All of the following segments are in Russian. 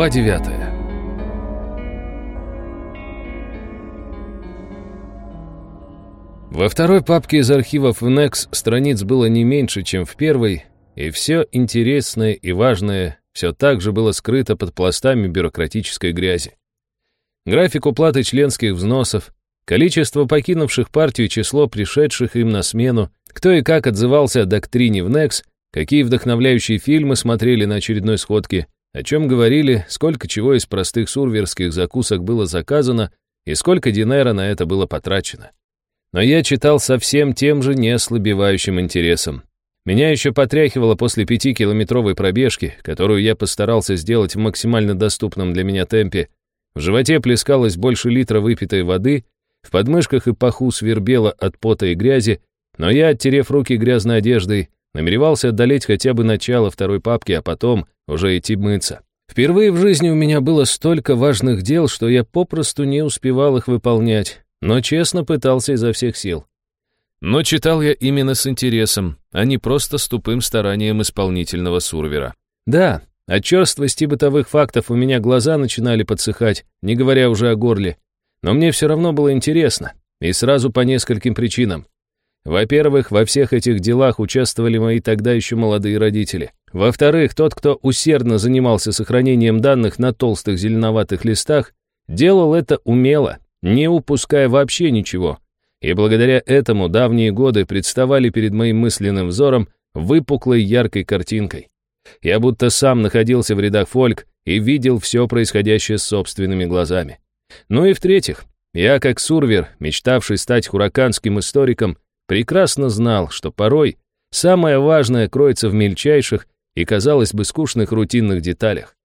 Глава 9 Во второй папке из архивов NEX страниц было не меньше, чем в первой, и все интересное и важное все так же было скрыто под пластами бюрократической грязи. График уплаты членских взносов, количество покинувших партию и число пришедших им на смену, кто и как отзывался о доктрине в NEX, какие вдохновляющие фильмы смотрели на очередной сходке, о чем говорили, сколько чего из простых сурверских закусок было заказано и сколько динера на это было потрачено. Но я читал совсем тем же неослабевающим интересом. Меня еще потряхивало после пятикилометровой пробежки, которую я постарался сделать в максимально доступном для меня темпе. В животе плескалось больше литра выпитой воды, в подмышках и паху свербело от пота и грязи, но я, оттерев руки грязной одеждой, намеревался одолеть хотя бы начало второй папки, а потом уже идти мыться. Впервые в жизни у меня было столько важных дел, что я попросту не успевал их выполнять, но честно пытался изо всех сил. Но читал я именно с интересом, а не просто с тупым старанием исполнительного сурвера. Да, от черствости бытовых фактов у меня глаза начинали подсыхать, не говоря уже о горле. Но мне все равно было интересно, и сразу по нескольким причинам. Во-первых, во всех этих делах участвовали мои тогда еще молодые родители. Во-вторых, тот, кто усердно занимался сохранением данных на толстых зеленоватых листах, делал это умело, не упуская вообще ничего. И благодаря этому давние годы представали перед моим мысленным взором выпуклой яркой картинкой. Я будто сам находился в рядах фольк и видел все происходящее собственными глазами. Ну и в-третьих, я, как сурвер, мечтавший стать хураканским историком, прекрасно знал, что порой самое важное кроется в мельчайших и, казалось бы, скучных рутинных деталях.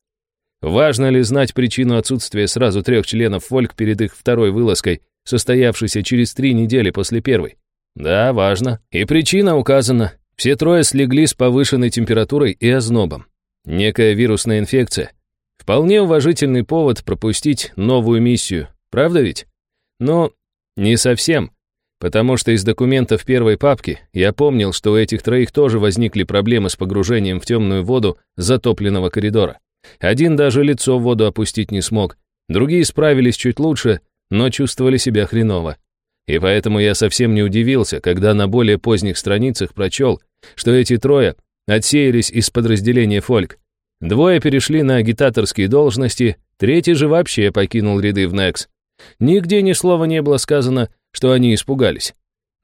Важно ли знать причину отсутствия сразу трех членов фольк перед их второй вылазкой, состоявшейся через три недели после первой? Да, важно. И причина указана. Все трое слегли с повышенной температурой и ознобом. Некая вирусная инфекция. Вполне уважительный повод пропустить новую миссию, правда ведь? Но не совсем. Потому что из документов первой папки я помнил, что у этих троих тоже возникли проблемы с погружением в темную воду затопленного коридора. Один даже лицо в воду опустить не смог, другие справились чуть лучше, но чувствовали себя хреново. И поэтому я совсем не удивился, когда на более поздних страницах прочел, что эти трое отсеялись из подразделения «Фольк». Двое перешли на агитаторские должности, третий же вообще покинул ряды в НЕКС. Нигде ни слова не было сказано, что они испугались.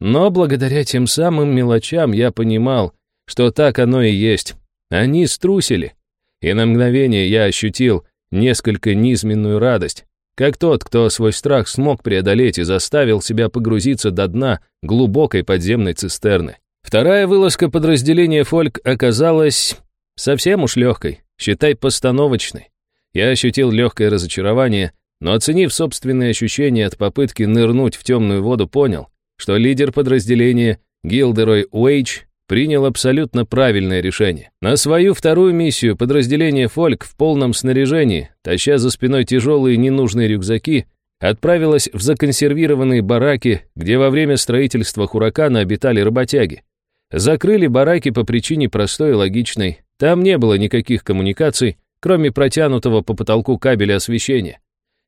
Но благодаря тем самым мелочам я понимал, что так оно и есть. Они струсили. И на мгновение я ощутил несколько низменную радость, как тот, кто свой страх смог преодолеть и заставил себя погрузиться до дна глубокой подземной цистерны. Вторая вылазка подразделения «Фольк» оказалась совсем уж легкой, считай постановочной. Я ощутил легкое разочарование, но оценив собственные ощущения от попытки нырнуть в темную воду, понял, что лидер подразделения Гилдерой Уэйч принял абсолютно правильное решение. На свою вторую миссию подразделение «Фольк» в полном снаряжении, таща за спиной тяжелые ненужные рюкзаки, отправилось в законсервированные бараки, где во время строительства «Хуракана» обитали работяги. Закрыли бараки по причине простой и логичной. Там не было никаких коммуникаций, кроме протянутого по потолку кабеля освещения.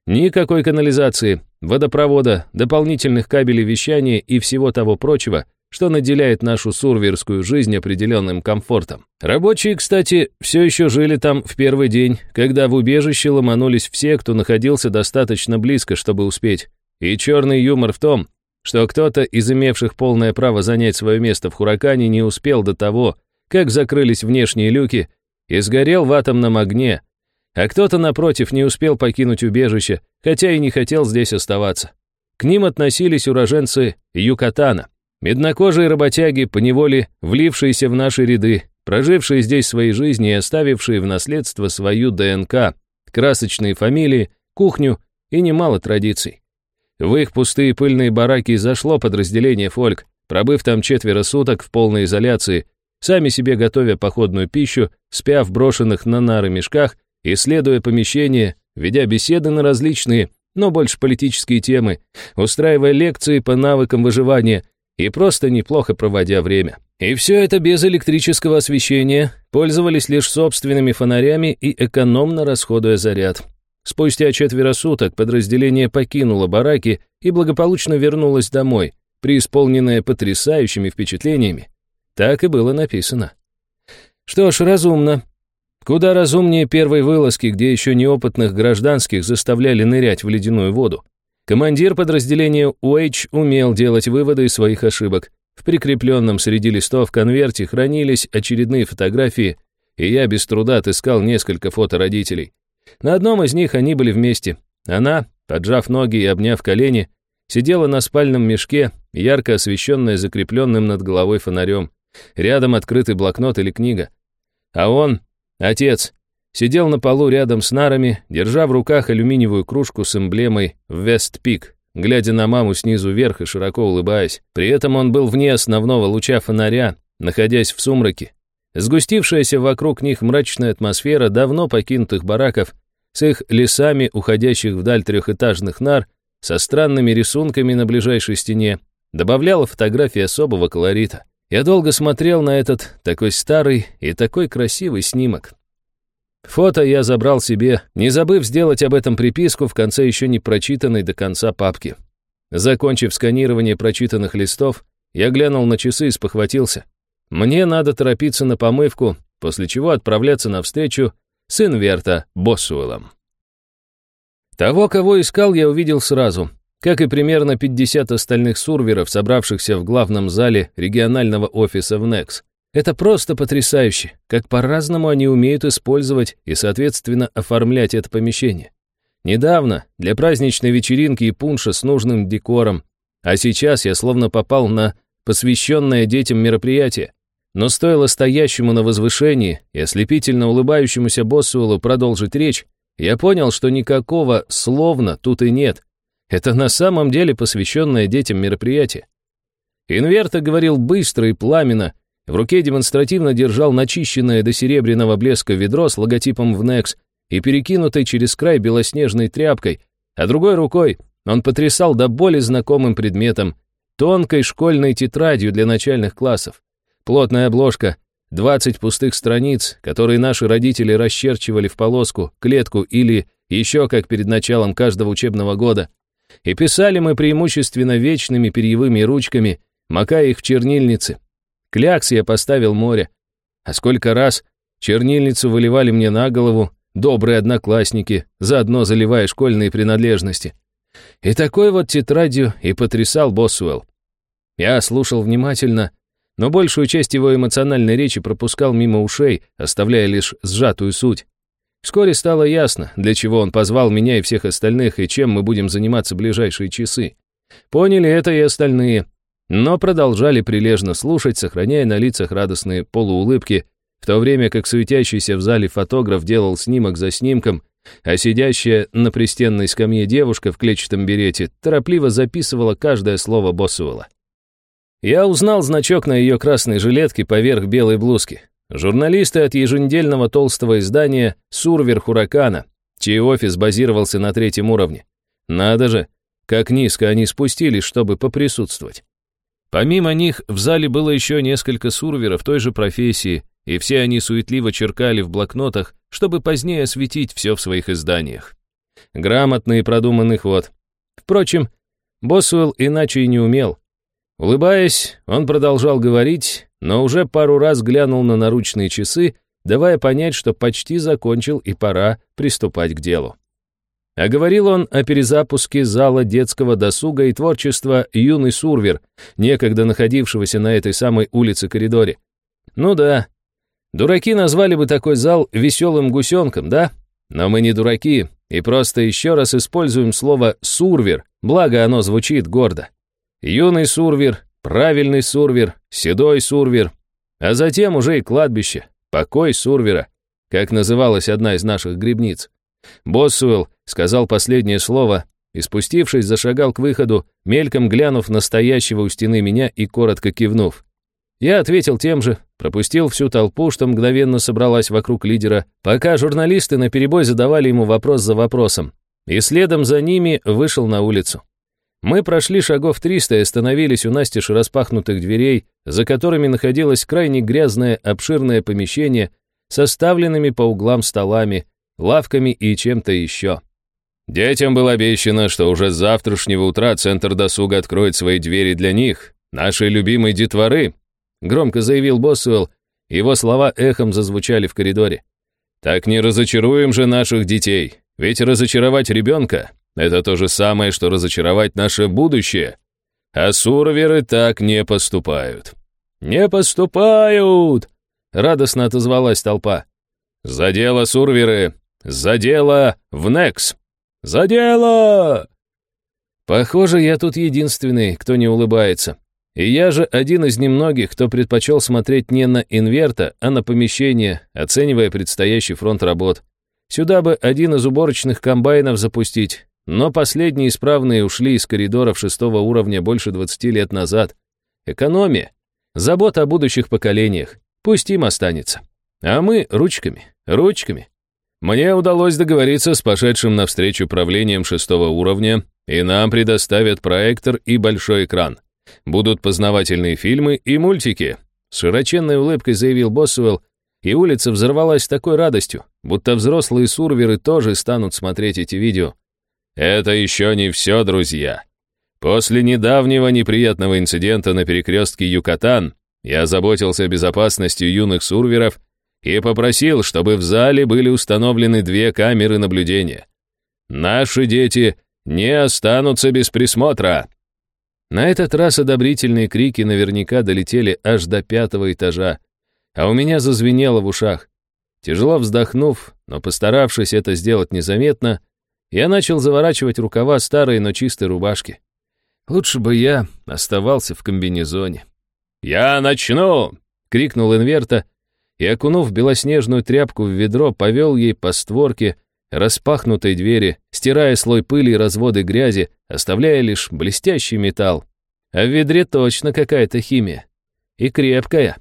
Никакой канализации, водопровода, дополнительных кабелей вещания и всего того прочего, что наделяет нашу сурверскую жизнь определенным комфортом. Рабочие, кстати, все еще жили там в первый день, когда в убежище ломанулись все, кто находился достаточно близко, чтобы успеть. И черный юмор в том, что кто-то из имевших полное право занять свое место в Хуракане не успел до того, как закрылись внешние люки, и сгорел в атомном огне, а кто-то, напротив, не успел покинуть убежище, хотя и не хотел здесь оставаться. К ним относились уроженцы Юкатана, меднокожие работяги, поневоле влившиеся в наши ряды, прожившие здесь свои жизни и оставившие в наследство свою ДНК, красочные фамилии, кухню и немало традиций. В их пустые пыльные бараки зашло подразделение «Фольк», пробыв там четверо суток в полной изоляции, сами себе готовя походную пищу, спя в брошенных на нары мешках исследуя помещение, ведя беседы на различные, но больше политические темы, устраивая лекции по навыкам выживания и просто неплохо проводя время. И все это без электрического освещения, пользовались лишь собственными фонарями и экономно расходуя заряд. Спустя четверо суток подразделение покинуло бараки и благополучно вернулось домой, преисполненное потрясающими впечатлениями. Так и было написано. Что ж, разумно. Куда разумнее первой вылазки, где еще неопытных гражданских заставляли нырять в ледяную воду. Командир подразделения Уэйч умел делать выводы из своих ошибок. В прикрепленном среди листов конверте хранились очередные фотографии, и я без труда отыскал несколько фото родителей. На одном из них они были вместе. Она, поджав ноги и обняв колени, сидела на спальном мешке, ярко освещенная закрепленным над головой фонарем. Рядом открытый блокнот или книга. А он, отец, сидел на полу рядом с нарами, держа в руках алюминиевую кружку с эмблемой «Вестпик», глядя на маму снизу вверх и широко улыбаясь. При этом он был вне основного луча фонаря, находясь в сумраке. Сгустившаяся вокруг них мрачная атмосфера давно покинутых бараков с их лесами, уходящих вдаль трехэтажных нар, со странными рисунками на ближайшей стене, добавляла фотографии особого колорита. Я долго смотрел на этот такой старый и такой красивый снимок. Фото я забрал себе, не забыв сделать об этом приписку в конце еще не прочитанной до конца папки. Закончив сканирование прочитанных листов, я глянул на часы и спохватился. Мне надо торопиться на помывку, после чего отправляться на встречу с Инверта Боссуэлом. Того, кого искал, я увидел сразу, как и примерно 50 остальных сурверов, собравшихся в главном зале регионального офиса в Некс. Это просто потрясающе, как по-разному они умеют использовать и, соответственно, оформлять это помещение. Недавно, для праздничной вечеринки и пунша с нужным декором, а сейчас я словно попал на посвященное детям мероприятие. Но стоило стоящему на возвышении и ослепительно улыбающемуся Боссуэлу продолжить речь, я понял, что никакого «словно» тут и нет. Это на самом деле посвященное детям мероприятие. Инверта говорил быстро и пламенно, в руке демонстративно держал начищенное до серебряного блеска ведро с логотипом «Внекс» и перекинутой через край белоснежной тряпкой, а другой рукой он потрясал до боли знакомым предметом, тонкой школьной тетрадью для начальных классов. Плотная обложка, 20 пустых страниц, которые наши родители расчерчивали в полоску, клетку или еще как перед началом каждого учебного года. И писали мы преимущественно вечными перьевыми ручками, макая их в чернильницы. Клякс я поставил море. А сколько раз чернильницу выливали мне на голову добрые одноклассники, заодно заливая школьные принадлежности. И такой вот тетрадью и потрясал Босуэлл. Я слушал внимательно, но большую часть его эмоциональной речи пропускал мимо ушей, оставляя лишь сжатую суть. Вскоре стало ясно, для чего он позвал меня и всех остальных, и чем мы будем заниматься ближайшие часы. Поняли это и остальные, но продолжали прилежно слушать, сохраняя на лицах радостные полуулыбки, в то время как суетящийся в зале фотограф делал снимок за снимком, а сидящая на пристенной скамье девушка в клетчатом берете торопливо записывала каждое слово Боссуэлла. Я узнал значок на ее красной жилетке поверх белой блузки. Журналисты от еженедельного толстого издания «Сурвер Хуракана», чей офис базировался на третьем уровне. Надо же, как низко они спустились, чтобы поприсутствовать. Помимо них, в зале было еще несколько сурверов той же профессии, и все они суетливо черкали в блокнотах, чтобы позднее осветить все в своих изданиях. Грамотный и продуманный ход. Впрочем, Босуэлл иначе и не умел. Улыбаясь, он продолжал говорить, но уже пару раз глянул на наручные часы, давая понять, что почти закончил и пора приступать к делу. А говорил он о перезапуске зала детского досуга и творчества «Юный Сурвер», некогда находившегося на этой самой улице-коридоре. Ну да, дураки назвали бы такой зал «веселым гусенком», да? Но мы не дураки, и просто еще раз используем слово «сурвер», благо оно звучит гордо. Юный сурвер, правильный сурвер, седой сурвер, а затем уже и кладбище, покой сурвера, как называлась одна из наших грибниц. Боссуэлл сказал последнее слово и, спустившись, зашагал к выходу, мельком глянув на стоящего у стены меня и коротко кивнув. Я ответил тем же, пропустил всю толпу, что мгновенно собралась вокруг лидера, пока журналисты наперебой задавали ему вопрос за вопросом, и следом за ними вышел на улицу. Мы прошли шагов 300 и остановились у настежь распахнутых дверей, за которыми находилось крайне грязное обширное помещение с оставленными по углам столами, лавками и чем-то еще. Детям было обещано, что уже с завтрашнего утра Центр досуга откроет свои двери для них, нашей любимой детворы, громко заявил Боссуэлл, его слова эхом зазвучали в коридоре. Так не разочаруем же наших детей, ведь разочаровать ребенка это то же самое, что разочаровать наше будущее. А сурверы так не поступают. «Не поступают!» — радостно отозвалась толпа. «За дело, сурверы! За дело в Некс! За дело!» Похоже, я тут единственный, кто не улыбается. И я же один из немногих, кто предпочел смотреть не на инверта, а на помещение, оценивая предстоящий фронт работ. Сюда бы один из уборочных комбайнов запустить, но последние исправные ушли из коридоров шестого уровня больше 20 лет назад. Экономия. Забота о будущих поколениях. Пусть им останется. А мы ручками, ручками. Мне удалось договориться с пошедшим навстречу правлением шестого уровня, и нам предоставят проектор и большой экран. Будут познавательные фильмы и мультики. С широченной улыбкой заявил Боссуэлл, и улица взорвалась такой радостью, будто взрослые сурверы тоже станут смотреть эти видео. Это еще не все, друзья. После недавнего неприятного инцидента на перекрестке Юкатан я заботился о безопасности юных сурверов и попросил, чтобы в зале были установлены две камеры наблюдения. Наши дети не останутся без присмотра. На этот раз одобрительные крики наверняка долетели аж до пятого этажа, а у меня зазвенело в ушах. Тяжело вздохнув, но постаравшись это сделать незаметно, я начал заворачивать рукава старой, но чистой рубашки. Лучше бы я оставался в комбинезоне. «Я начну!» — крикнул инверта, и, окунув белоснежную тряпку в ведро, повел ей по створке распахнутой двери, стирая слой пыли и разводы грязи, оставляя лишь блестящий металл. А в ведре точно какая-то химия. И крепкая.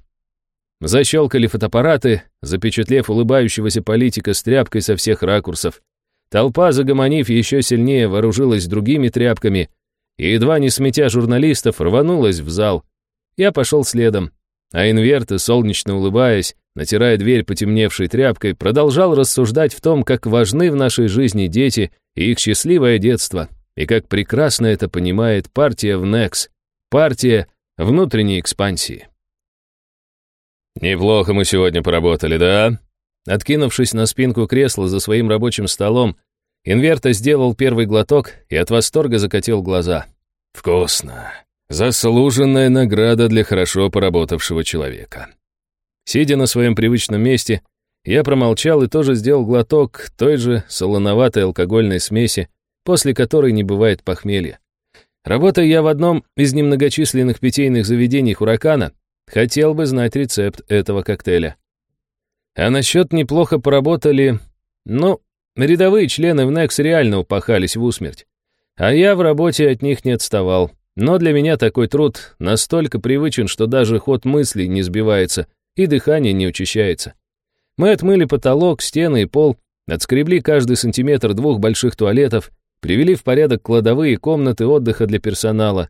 Защелкали фотоаппараты, запечатлев улыбающегося политика с тряпкой со всех ракурсов. Толпа, загомонив еще сильнее, вооружилась другими тряпками и, едва не сметя журналистов, рванулась в зал. Я пошел следом, а инверты, солнечно улыбаясь, натирая дверь потемневшей тряпкой, продолжал рассуждать в том, как важны в нашей жизни дети и их счастливое детство, и как прекрасно это понимает партия в НЕКС, партия внутренней экспансии. «Неплохо мы сегодня поработали, да?» Откинувшись на спинку кресла за своим рабочим столом, Инверта сделал первый глоток и от восторга закатил глаза. «Вкусно. Заслуженная награда для хорошо поработавшего человека». Сидя на своем привычном месте, я промолчал и тоже сделал глоток той же солоноватой алкогольной смеси, после которой не бывает похмелья. Работая я в одном из немногочисленных питейных заведений Хуракана, хотел бы знать рецепт этого коктейля. А насчет неплохо поработали... Ну, рядовые члены в НЕКС реально упахались в усмерть. А я в работе от них не отставал. Но для меня такой труд настолько привычен, что даже ход мыслей не сбивается и дыхание не учащается. Мы отмыли потолок, стены и пол, отскребли каждый сантиметр двух больших туалетов, привели в порядок кладовые комнаты отдыха для персонала,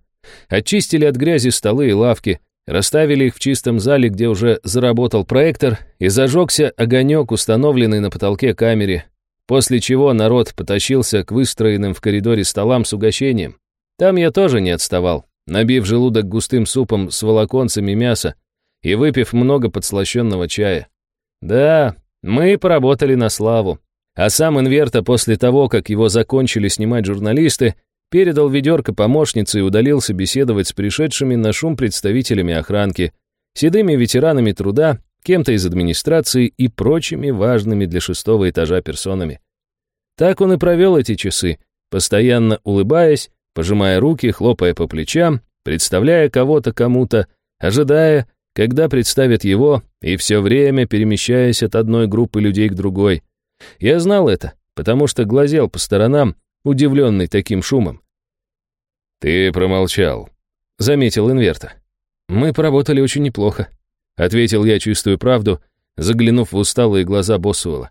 очистили от грязи столы и лавки, Расставили их в чистом зале, где уже заработал проектор, и зажегся огонек, установленный на потолке камере, после чего народ потащился к выстроенным в коридоре столам с угощением. Там я тоже не отставал, набив желудок густым супом с волоконцами мяса и выпив много подслащенного чая. Да, мы поработали на славу. А сам Инверта после того, как его закончили снимать журналисты, передал ведерко помощнице и удалился беседовать с пришедшими на шум представителями охранки, седыми ветеранами труда, кем-то из администрации и прочими важными для шестого этажа персонами. Так он и провел эти часы, постоянно улыбаясь, пожимая руки, хлопая по плечам, представляя кого-то кому-то, ожидая, когда представят его, и все время перемещаясь от одной группы людей к другой. Я знал это, потому что глазел по сторонам, удивленный таким шумом. «Ты промолчал», — заметил Инверта. «Мы поработали очень неплохо», — ответил я чистую правду, заглянув в усталые глаза Боссуэлла.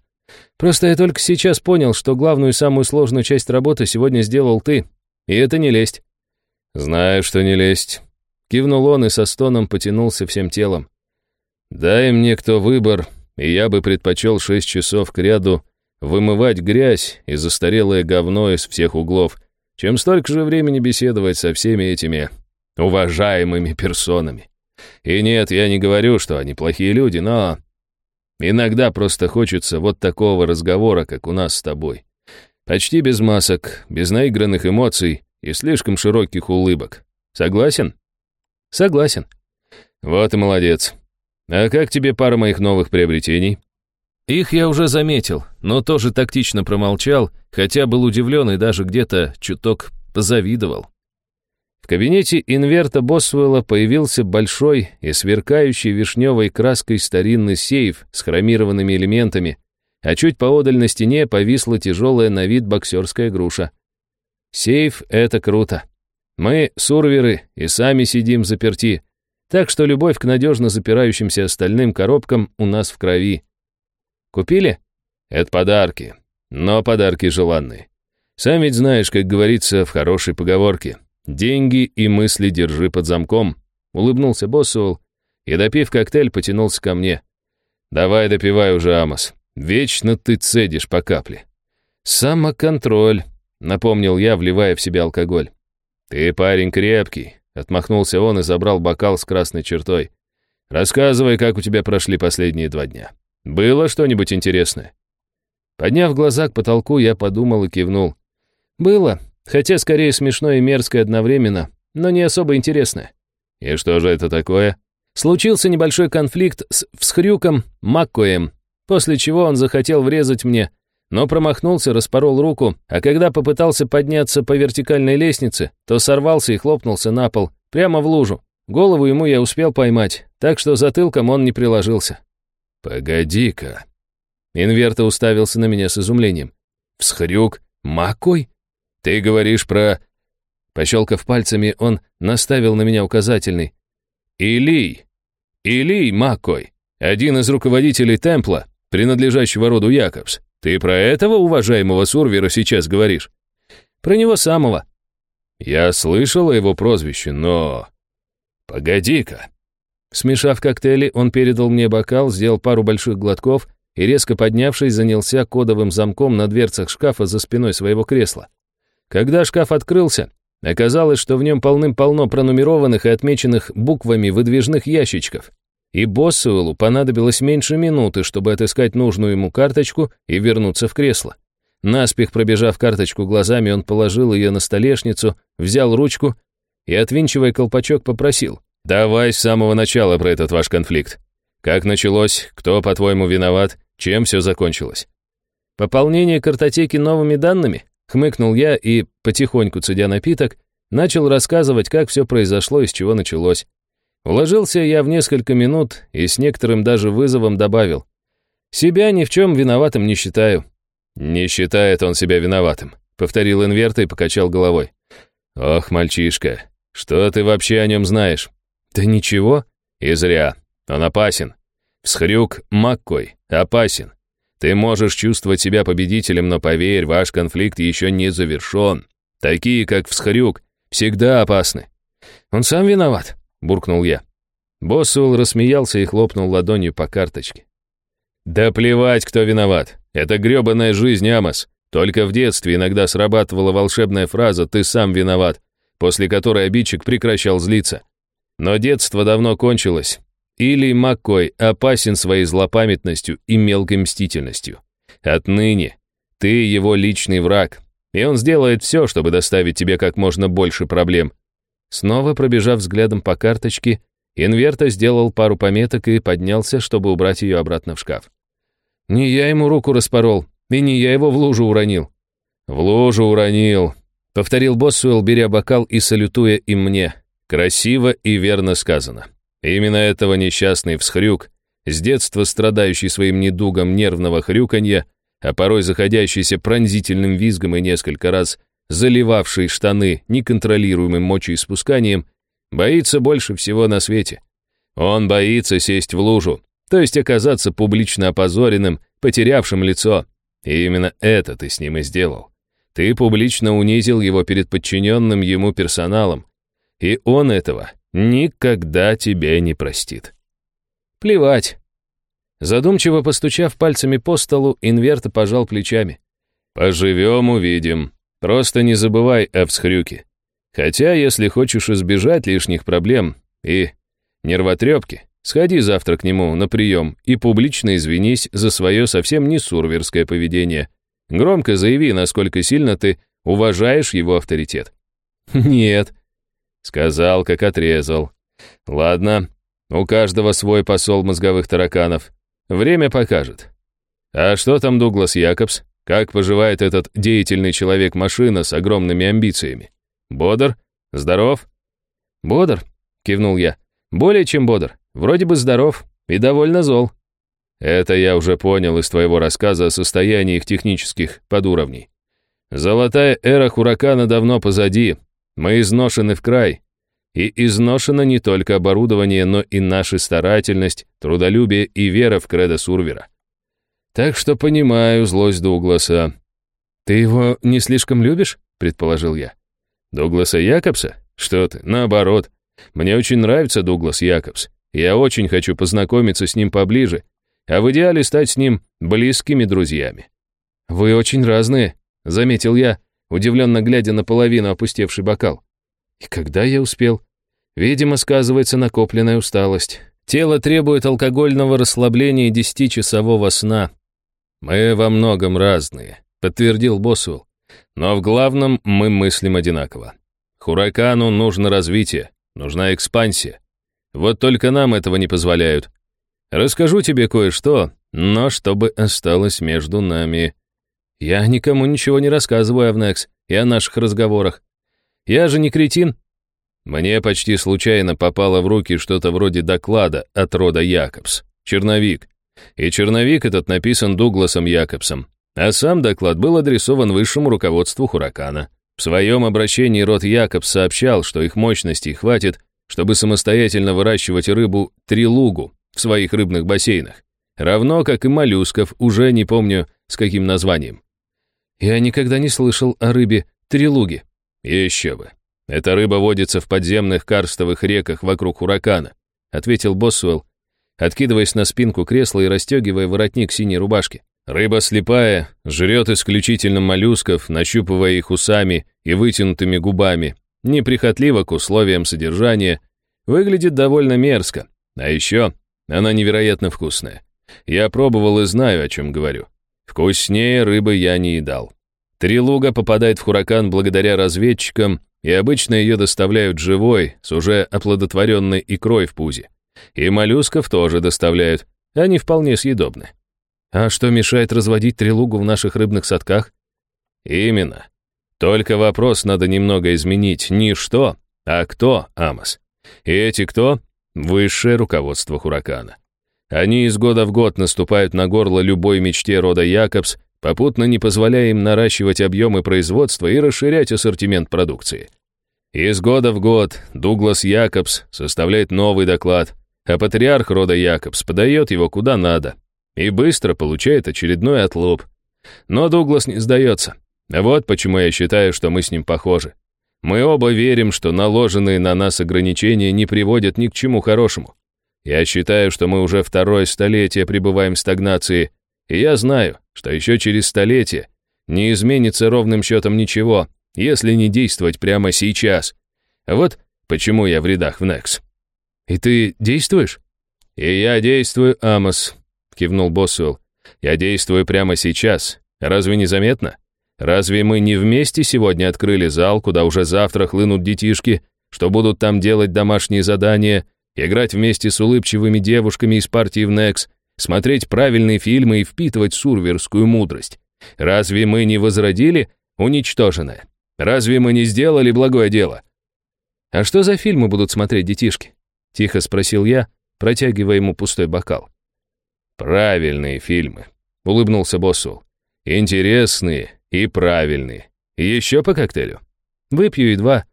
«Просто я только сейчас понял, что главную и самую сложную часть работы сегодня сделал ты, и это не лесть. «Знаю, что не лезть». Кивнул он и со стоном потянулся всем телом. «Дай мне кто выбор, и я бы предпочел шесть часов к ряду вымывать грязь и застарелое говно из всех углов, чем столько же времени беседовать со всеми этими уважаемыми персонами. И нет, я не говорю, что они плохие люди, но иногда просто хочется вот такого разговора, как у нас с тобой. Почти без масок, без наигранных эмоций и слишком широких улыбок. Согласен? Согласен. Вот и молодец. А как тебе пара моих новых приобретений? Их я уже заметил, но тоже тактично промолчал, хотя был удивлен и даже где-то чуток позавидовал. В кабинете инверта Босвелла появился большой и сверкающий вишневой краской старинный сейф с хромированными элементами, а чуть поодаль на стене повисла тяжелая на вид боксерская груша. Сейф — это круто. Мы сурверы и сами сидим заперти, так что любовь к надежно запирающимся остальным коробкам у нас в крови. Купили? Это подарки, но подарки желанные. Сам ведь знаешь, как говорится в хорошей поговорке. «Деньги и мысли держи под замком», — улыбнулся Боссуэлл и, допив коктейль, потянулся ко мне. «Давай допивай уже, Амос. Вечно ты цедишь по капле». «Самоконтроль», — напомнил я, вливая в себя алкоголь. «Ты парень крепкий», — отмахнулся он и забрал бокал с красной чертой. «Рассказывай, как у тебя прошли последние два дня. Было что-нибудь интересное?» Подняв глаза к потолку, я подумал и кивнул. «Было, хотя скорее смешно и мерзко одновременно, но не особо интересное». «И что же это такое?» Случился небольшой конфликт с всхрюком Маккоем, после чего он захотел врезать мне, но промахнулся, распорол руку, а когда попытался подняться по вертикальной лестнице, то сорвался и хлопнулся на пол, прямо в лужу. Голову ему я успел поймать, так что затылком он не приложился. «Погоди-ка». Инверто уставился на меня с изумлением. «Всхрюк? Макой? Ты говоришь про...» Пощелкав пальцами, он наставил на меня указательный. «Илий! Илий Макой, один из руководителей Темпла, принадлежащего роду Якобс. Ты про этого уважаемого Сурвера сейчас говоришь? Про него самого. Я слышал о его прозвище, но... Погоди-ка. Смешав коктейли, он передал мне бокал, сделал пару больших глотков и, резко поднявшись, занялся кодовым замком на дверцах шкафа за спиной своего кресла. Когда шкаф открылся, оказалось, что в нем полным-полно пронумерованных и отмеченных буквами выдвижных ящичков и Боссуэлу понадобилось меньше минуты, чтобы отыскать нужную ему карточку и вернуться в кресло. Наспех пробежав карточку глазами, он положил ее на столешницу, взял ручку и, отвинчивая колпачок, попросил. «Давай с самого начала про этот ваш конфликт. Как началось, кто, по-твоему, виноват, чем все закончилось?» «Пополнение картотеки новыми данными?» — хмыкнул я и, потихоньку цедя напиток, начал рассказывать, как все произошло и с чего началось. Вложился я в несколько минут и с некоторым даже вызовом добавил. «Себя ни в чем виноватым не считаю». «Не считает он себя виноватым», — повторил инверт и покачал головой. «Ох, мальчишка, что ты вообще о нем знаешь?» «Да ничего». «И зря. Он опасен. Всхрюк Маккой опасен. Ты можешь чувствовать себя победителем, но поверь, ваш конфликт еще не завершен. Такие, как Всхрюк, всегда опасны». «Он сам виноват», буркнул я. Боссуэлл рассмеялся и хлопнул ладонью по карточке. «Да плевать, кто виноват. Это грёбаная жизнь, Амос. Только в детстве иногда срабатывала волшебная фраза «ты сам виноват», после которой обидчик прекращал злиться. Но детство давно кончилось. Или Маккой опасен своей злопамятностью и мелкой мстительностью. Отныне ты его личный враг, и он сделает все, чтобы доставить тебе как можно больше проблем. Снова пробежав взглядом по карточке, Инверто сделал пару пометок и поднялся, чтобы убрать ее обратно в шкаф. «Не я ему руку распорол, и не я его в лужу уронил». «В лужу уронил», — повторил Боссуэлл, беря бокал и салютуя им мне. «Красиво и верно сказано. Именно этого несчастный всхрюк, с детства страдающий своим недугом нервного хрюканья, а порой заходящийся пронзительным визгом и несколько раз заливавший штаны неконтролируемым мочеиспусканием, боится больше всего на свете. Он боится сесть в лужу, то есть оказаться публично опозоренным, потерявшим лицо. И именно это ты с ним и сделал. Ты публично унизил его перед подчиненным ему персоналом, И он этого никогда тебе не простит. Плевать. Задумчиво постучав пальцами по столу, Инверта пожал плечами. «Поживем, увидим. Просто не забывай о всхрюке. Хотя, если хочешь избежать лишних проблем и нервотрепки, сходи завтра к нему на прием и публично извинись за свое совсем не сурверское поведение. Громко заяви, насколько сильно ты уважаешь его авторитет». «Нет», — сказал, как отрезал. «Ладно, у каждого свой посол мозговых тараканов. Время покажет. А что там Дуглас Якобс? Как поживает этот деятельный человек-машина с огромными амбициями? Бодр? Здоров? Бодр, кивнул я. Более чем бодр. Вроде бы здоров и довольно зол. Это я уже понял из твоего рассказа о состоянии их технических подуровней. Золотая эра Хуракана давно позади. Мы изношены в край. И изношено не только оборудование, но и наша старательность, трудолюбие и вера в кредо Сурвера. Так что понимаю злость Дугласа. «Ты его не слишком любишь?» — предположил я. «Дугласа Якобса? Что ты, наоборот. Мне очень нравится Дуглас Якобс. Я очень хочу познакомиться с ним поближе, а в идеале стать с ним близкими друзьями». «Вы очень разные», — заметил я, удивленно глядя на половину опустевший бокал. «И когда я успел?» Видимо, сказывается накопленная усталость. Тело требует алкогольного расслабления и десятичасового сна. «Мы во многом разные», — подтвердил Босуэлл. «Но в главном мы мыслим одинаково. Хуракану нужно развитие, нужна экспансия. Вот только нам этого не позволяют. Расскажу тебе кое-что, но чтобы осталось между нами. Я никому ничего не рассказываю, Авнекс, и о наших разговорах. Я же не кретин. Мне почти случайно попало в руки что-то вроде доклада от рода Якобс. Черновик. И черновик этот написан Дугласом Якобсом, а сам доклад был адресован высшему руководству Хуракана. В своем обращении род Якобс сообщал, что их мощностей хватит, чтобы самостоятельно выращивать рыбу трилугу в своих рыбных бассейнах, равно как и моллюсков, уже не помню с каким названием. Я никогда не слышал о рыбе трилуги. Еще бы. Эта рыба водится в подземных карстовых реках вокруг Хуракана, ответил Босуэлл, откидываясь на спинку кресла и расстегивая воротник синей рубашки. Рыба слепая, жрет исключительно моллюсков, нащупывая их усами и вытянутыми губами, неприхотлива к условиям содержания, выглядит довольно мерзко. А еще она невероятно вкусная. Я пробовал и знаю, о чем говорю. Вкуснее рыбы я не едал. Трилуга попадает в Хуракан благодаря разведчикам, и обычно ее доставляют живой, с уже оплодотворенной икрой в пузе. И моллюсков тоже доставляют, они вполне съедобны. А что мешает разводить трилугу в наших рыбных садках? Именно. Только вопрос надо немного изменить. Не что, а кто, Амос. И эти кто? Высшее руководство Хуракана. Они из года в год наступают на горло любой мечте рода Якобс, попутно не позволяя им наращивать объемы производства и расширять ассортимент продукции. Из года в год Дуглас Якобс составляет новый доклад, а патриарх рода Якобс подает его куда надо и быстро получает очередной отлоп. Но Дуглас не сдается. Вот почему я считаю, что мы с ним похожи. Мы оба верим, что наложенные на нас ограничения не приводят ни к чему хорошему. Я считаю, что мы уже второе столетие пребываем в стагнации, и я знаю, что еще через столетие не изменится ровным счетом ничего, если не действовать прямо сейчас. Вот почему я в рядах в Некс. «И ты действуешь?» «И я действую, Амос», — кивнул Босуэлл. «Я действую прямо сейчас. Разве не заметно? Разве мы не вместе сегодня открыли зал, куда уже завтра хлынут детишки, что будут там делать домашние задания, играть вместе с улыбчивыми девушками из партии в Некс, смотреть правильные фильмы и впитывать сурверскую мудрость? Разве мы не возродили уничтоженное? Разве мы не сделали благое дело?» «А что за фильмы будут смотреть детишки?» — тихо спросил я, протягивая ему пустой бокал. «Правильные фильмы», — улыбнулся Боссул. «Интересные и правильные. Еще по коктейлю?» «Выпью и два.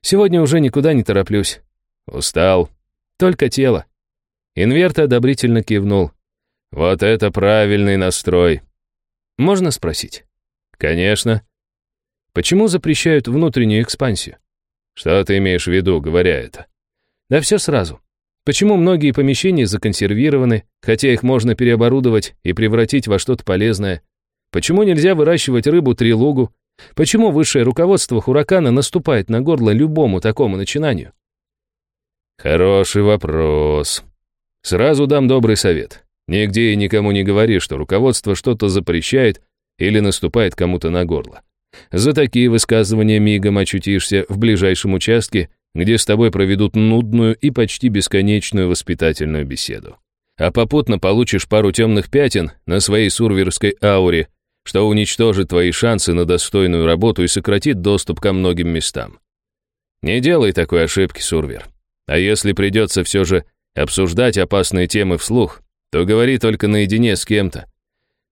Сегодня уже никуда не тороплюсь». «Устал?» «Только тело». Инверт одобрительно кивнул. «Вот это правильный настрой». «Можно спросить?» «Конечно». «Почему запрещают внутреннюю экспансию?» Что ты имеешь в виду, говоря это? Да все сразу. Почему многие помещения законсервированы, хотя их можно переоборудовать и превратить во что-то полезное? Почему нельзя выращивать рыбу-трилугу? Почему высшее руководство Хуракана наступает на горло любому такому начинанию? Хороший вопрос. Сразу дам добрый совет. Нигде и никому не говори, что руководство что-то запрещает или наступает кому-то на горло. За такие высказывания мигом очутишься в ближайшем участке, где с тобой проведут нудную и почти бесконечную воспитательную беседу. А попутно получишь пару темных пятен на своей сурверской ауре, что уничтожит твои шансы на достойную работу и сократит доступ ко многим местам. Не делай такой ошибки, Сурвер. А если придется все же обсуждать опасные темы вслух, то говори только наедине с кем-то.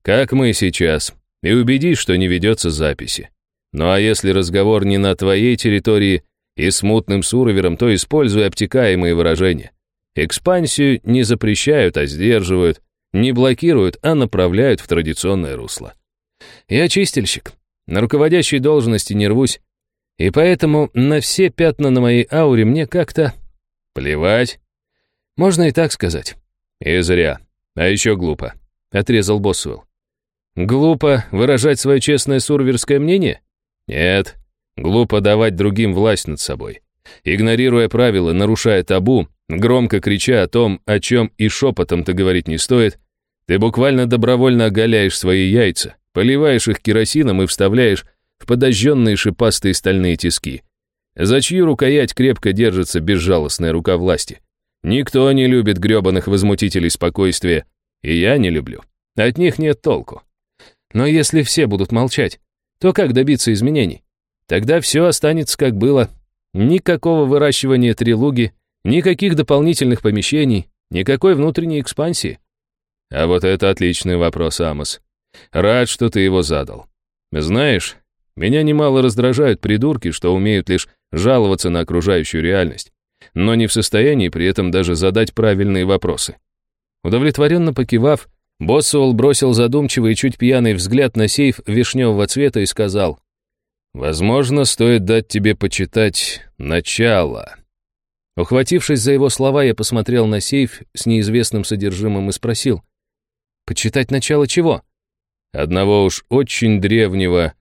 Как мы сейчас, и убедись, что не ведется записи. Ну а если разговор не на твоей территории и с мутным суровером, то используй обтекаемые выражения. Экспансию не запрещают, а сдерживают, не блокируют, а направляют в традиционное русло. Я чистильщик, на руководящей должности не рвусь, и поэтому на все пятна на моей ауре мне как-то плевать. Можно и так сказать. И зря. А еще глупо. Отрезал Босуэлл. Глупо выражать свое честное сурверское мнение? Нет, глупо давать другим власть над собой. Игнорируя правила, нарушая табу, громко крича о том, о чем и шепотом-то говорить не стоит, ты буквально добровольно оголяешь свои яйца, поливаешь их керосином и вставляешь в подожженные шипастые стальные тиски. За чью рукоять крепко держится безжалостная рука власти. Никто не любит грёбаных возмутителей спокойствия, и я не люблю. От них нет толку. Но если все будут молчать, то как добиться изменений? Тогда все останется как было. Никакого выращивания трилуги, никаких дополнительных помещений, никакой внутренней экспансии. А вот это отличный вопрос, Амос. Рад, что ты его задал. Знаешь, меня немало раздражают придурки, что умеют лишь жаловаться на окружающую реальность, но не в состоянии при этом даже задать правильные вопросы. Удовлетворенно покивав, Боссуэлл бросил задумчивый и чуть пьяный взгляд на сейф вишневого цвета и сказал, «Возможно, стоит дать тебе почитать начало». Ухватившись за его слова, я посмотрел на сейф с неизвестным содержимым и спросил, «Почитать начало чего?» «Одного уж очень древнего,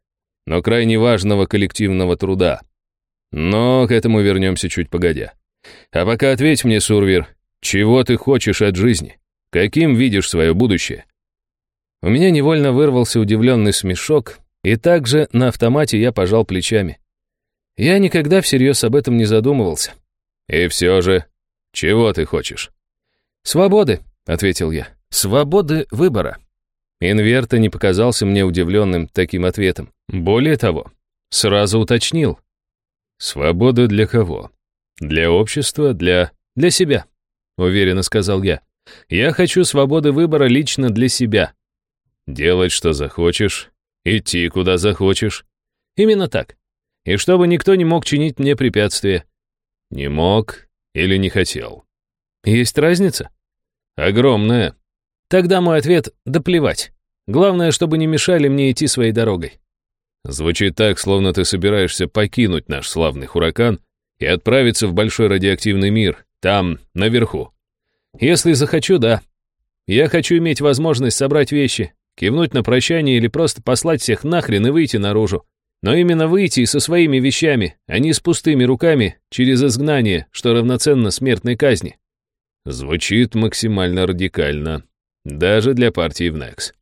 но крайне важного коллективного труда. Но к этому вернемся чуть погодя. А пока ответь мне, Сурвер, чего ты хочешь от жизни?» Каким видишь свое будущее?» У меня невольно вырвался удивленный смешок, и также на автомате я пожал плечами. Я никогда всерьез об этом не задумывался. «И все же, чего ты хочешь?» «Свободы», — ответил я. «Свободы выбора». Инверта не показался мне удивленным таким ответом. Более того, сразу уточнил. «Свобода для кого? Для общества, для... для себя», — уверенно сказал я. Я хочу свободы выбора лично для себя. Делать, что захочешь, идти, куда захочешь. Именно так. И чтобы никто не мог чинить мне препятствия. Не мог или не хотел. Есть разница? Огромная. Тогда мой ответ — да плевать. Главное, чтобы не мешали мне идти своей дорогой. Звучит так, словно ты собираешься покинуть наш славный Хуракан и отправиться в большой радиоактивный мир, там, наверху. Если захочу, да. Я хочу иметь возможность собрать вещи, кивнуть на прощание или просто послать всех нахрен и выйти наружу. Но именно выйти и со своими вещами, а не с пустыми руками, через изгнание, что равноценно смертной казни. Звучит максимально радикально. Даже для партии в Некс.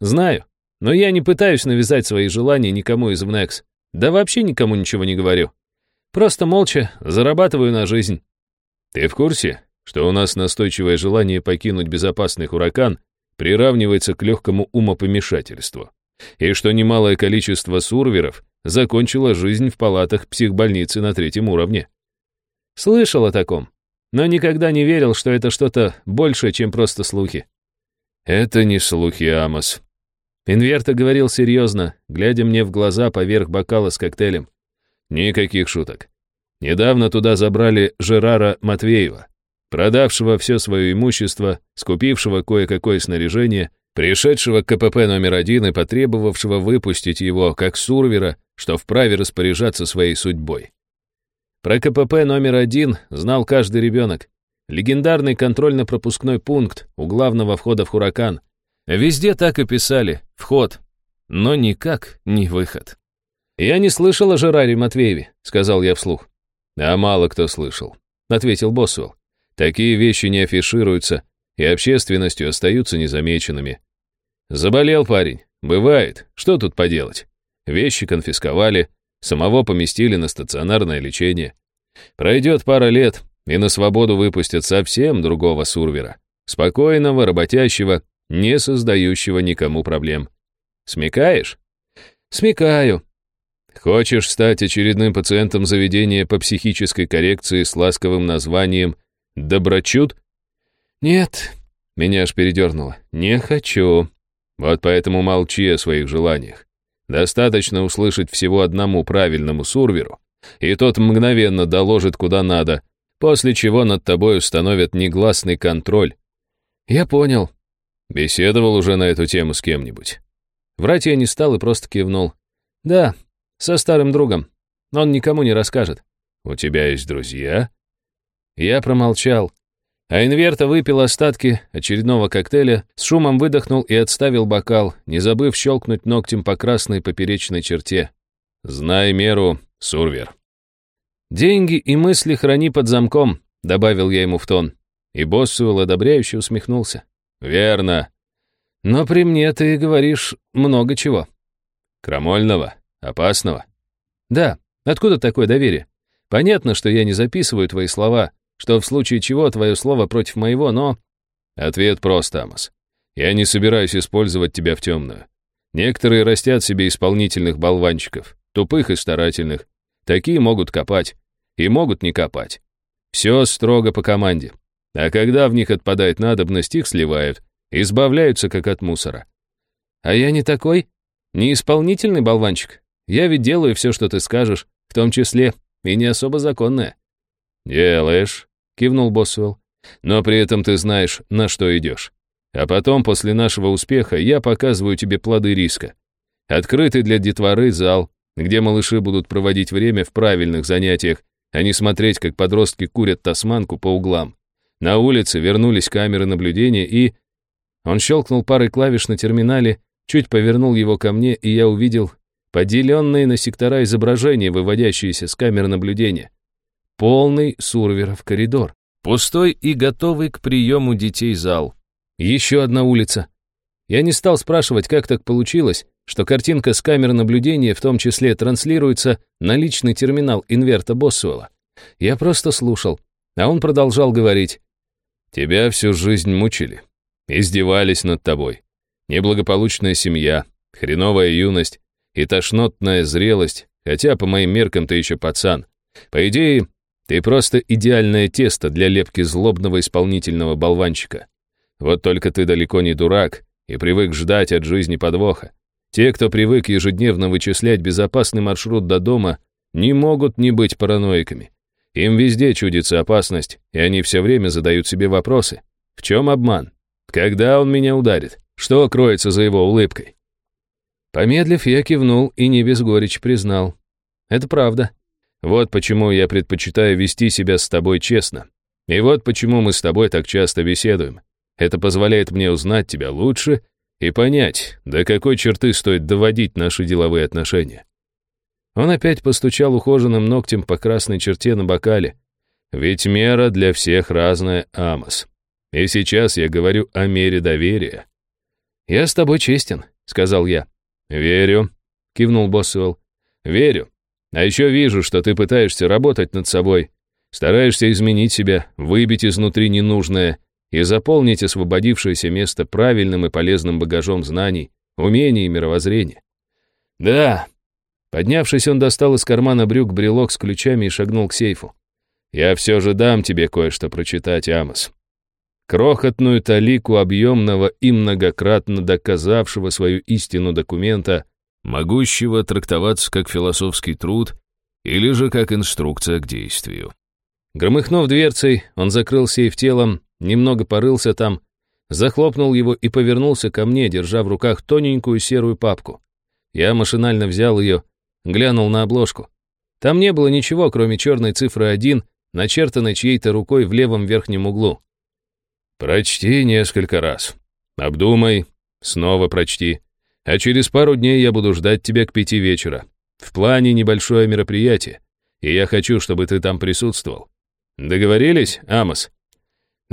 Знаю, но я не пытаюсь навязать свои желания никому из ВНЕКС. Да вообще никому ничего не говорю. Просто молча зарабатываю на жизнь. Ты в курсе, что у нас настойчивое желание покинуть безопасный Хуракан приравнивается к легкому умопомешательству, и что немалое количество сурверов закончило жизнь в палатах психбольницы на третьем уровне. Слышал о таком, но никогда не верил, что это что-то большее, чем просто слухи. Это не слухи, Амос. Инверто говорил серьезно, глядя мне в глаза поверх бокала с коктейлем. Никаких шуток. Недавно туда забрали Жерара Матвеева продавшего все свое имущество, скупившего кое-какое снаряжение, пришедшего к КПП номер один и потребовавшего выпустить его, как сурвера, что вправе распоряжаться своей судьбой. Про КПП номер один знал каждый ребенок. Легендарный контрольно-пропускной пункт у главного входа в Хуракан. Везде так и писали «вход», но никак не выход. «Я не слышал о Жераре Матвееве», — сказал я вслух. «А мало кто слышал», — ответил Босвелл. «Такие вещи не афишируются и общественностью остаются незамеченными. Заболел парень. Бывает. Что тут поделать? Вещи конфисковали, самого поместили на стационарное лечение. Пройдет пара лет, и на свободу выпустят совсем другого сурвера. Спокойного, работящего, не создающего никому проблем. Смекаешь? Смекаю. Хочешь стать очередным пациентом заведения по психической коррекции с ласковым названием «Доброчуд»? Нет, меня аж передернуло. Не хочу. Вот поэтому молчи о своих желаниях. Достаточно услышать всего одному правильному сурверу, и тот мгновенно доложит куда надо, после чего над тобой установят негласный контроль. Я понял. Беседовал уже на эту тему с кем-нибудь. Врать я не стал и просто кивнул. Да, со старым другом. Он никому не расскажет. У тебя есть друзья? Я промолчал. А Инверта выпил остатки очередного коктейля, с шумом выдохнул и отставил бокал, не забыв щелкнуть ногтем по красной поперечной черте. «Знай меру, Сурвер». «Деньги и мысли храни под замком», — добавил я ему в тон. И Боссуэлл одобряюще усмехнулся. «Верно. Но при мне ты говоришь много чего». «Крамольного? Опасного?» «Да. Откуда такое доверие? Понятно, что я не записываю твои слова, что в случае чего твое слово против моего, но...» Ответ прост, Амос. Я не собираюсь использовать тебя в темную. Некоторые растят себе исполнительных болванчиков, тупых и старательных. Такие могут копать и могут не копать. Все строго по команде. А когда в них отпадает надобность, их сливают, избавляются как от мусора. А я не такой? Не исполнительный болванчик? Я ведь делаю все, что ты скажешь, в том числе и не особо законное. «Делаешь», — кивнул Босвелл, «но при этом ты знаешь, на что идешь. А потом, после нашего успеха, я показываю тебе плоды риска. Открытый для детворы зал, где малыши будут проводить время в правильных занятиях, а не смотреть, как подростки курят тасманку по углам. На улице вернулись камеры наблюдения и... Он щелкнул парой клавиш на терминале, чуть повернул его ко мне, и я увидел поделенные на сектора изображения, выводящиеся с камер наблюдения. Полный сурверов коридор. Пустой и готовый к приему детей зал. Еще одна улица. Я не стал спрашивать, как так получилось, что картинка с камер наблюдения в том числе транслируется на личный терминал инверта Боссуэлла. Я просто слушал, а он продолжал говорить. «Тебя всю жизнь мучили, издевались над тобой. Неблагополучная семья, хреновая юность и тошнотная зрелость, хотя по моим меркам ты еще пацан. По идее, ты просто идеальное тесто для лепки злобного исполнительного болванчика. Вот только ты далеко не дурак и привык ждать от жизни подвоха. Те, кто привык ежедневно вычислять безопасный маршрут до дома, не могут не быть параноиками. Им везде чудится опасность, и они все время задают себе вопросы. В чем обман? Когда он меня ударит? Что кроется за его улыбкой? Помедлив, я кивнул и не без горечи признал. Это правда. Вот почему я предпочитаю вести себя с тобой честно. И вот почему мы с тобой так часто беседуем. Это позволяет мне узнать тебя лучше и понять, до какой черты стоит доводить наши деловые отношения. Он опять постучал ухоженным ногтем по красной черте на бокале. Ведь мера для всех разная, Амос. И сейчас я говорю о мере доверия. «Я с тобой честен», — сказал я. «Верю», — кивнул Боссуэлл. «Верю. А еще вижу, что ты пытаешься работать над собой, стараешься изменить себя, выбить изнутри ненужное, и заполнить освободившееся место правильным и полезным багажом знаний, умений и мировоззрения. Да. Поднявшись, он достал из кармана брюк брелок с ключами и шагнул к сейфу. Я все же дам тебе кое-что прочитать, Амос. Крохотную талику объемного и многократно доказавшего свою истину документа, могущего трактоваться как философский труд или же как инструкция к действию. Громыхнув дверцей, он закрыл сейф телом, немного порылся там, захлопнул его и повернулся ко мне, держа в руках тоненькую серую папку. Я машинально взял ее, глянул на обложку. Там не было ничего, кроме черной цифры 1, начертанной чьей-то рукой в левом верхнем углу. «Прочти несколько раз. Обдумай, снова прочти. А через пару дней я буду ждать тебя к пяти вечера. В плане небольшое мероприятие, и я хочу, чтобы ты там присутствовал. Договорились, Амос?»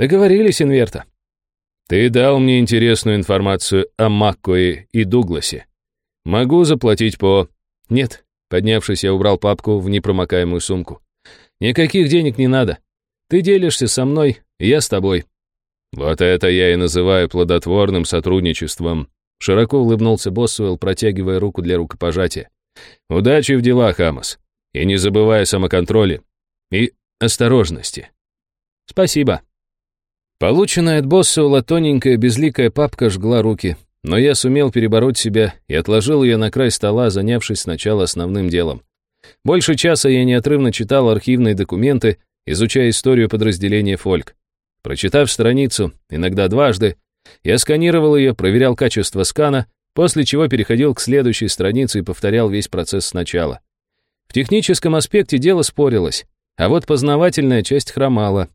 «Договорились, Инверта». «Ты дал мне интересную информацию о Маккое и Дугласе. Могу заплатить по...» «Нет», поднявшись, я убрал папку в непромокаемую сумку. «Никаких денег не надо. Ты делишься со мной, я с тобой. «Вот это я и называю плодотворным сотрудничеством», широко улыбнулся Боссуэлл, протягивая руку для рукопожатия. «Удачи в делах, Амос, и не забывай о самоконтроле и осторожности». «Спасибо». Полученная от Боссуэлла тоненькая безликая папка жгла руки, но я сумел перебороть себя и отложил ее на край стола, занявшись сначала основным делом. Больше часа я неотрывно читал архивные документы, изучая историю подразделения «Фольк». Прочитав страницу, иногда дважды, я сканировал ее, проверял качество скана, после чего переходил к следующей странице и повторял весь процесс сначала. В техническом аспекте дело спорилось, а вот познавательная часть хромала.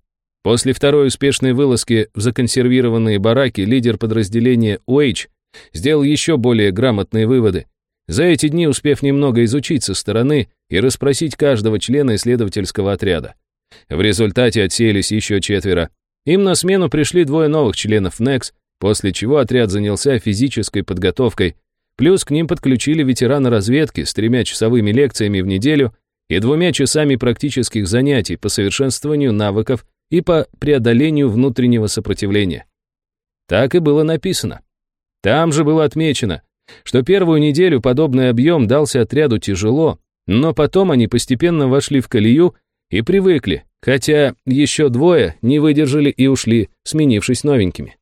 После второй успешной вылазки в законсервированные бараки лидер подразделения Уэйч сделал еще более грамотные выводы, за эти дни успев немного изучить со стороны и расспросить каждого члена исследовательского отряда. В результате отсеялись еще четверо, им на смену пришли двое новых членов НЕКС, после чего отряд занялся физической подготовкой, плюс к ним подключили ветерана разведки с тремя часовыми лекциями в неделю и двумя часами практических занятий по совершенствованию навыков и по преодолению внутреннего сопротивления. Так и было написано. Там же было отмечено, что первую неделю подобный объем дался отряду тяжело, но потом они постепенно вошли в колею и привыкли, хотя еще двое не выдержали и ушли, сменившись новенькими.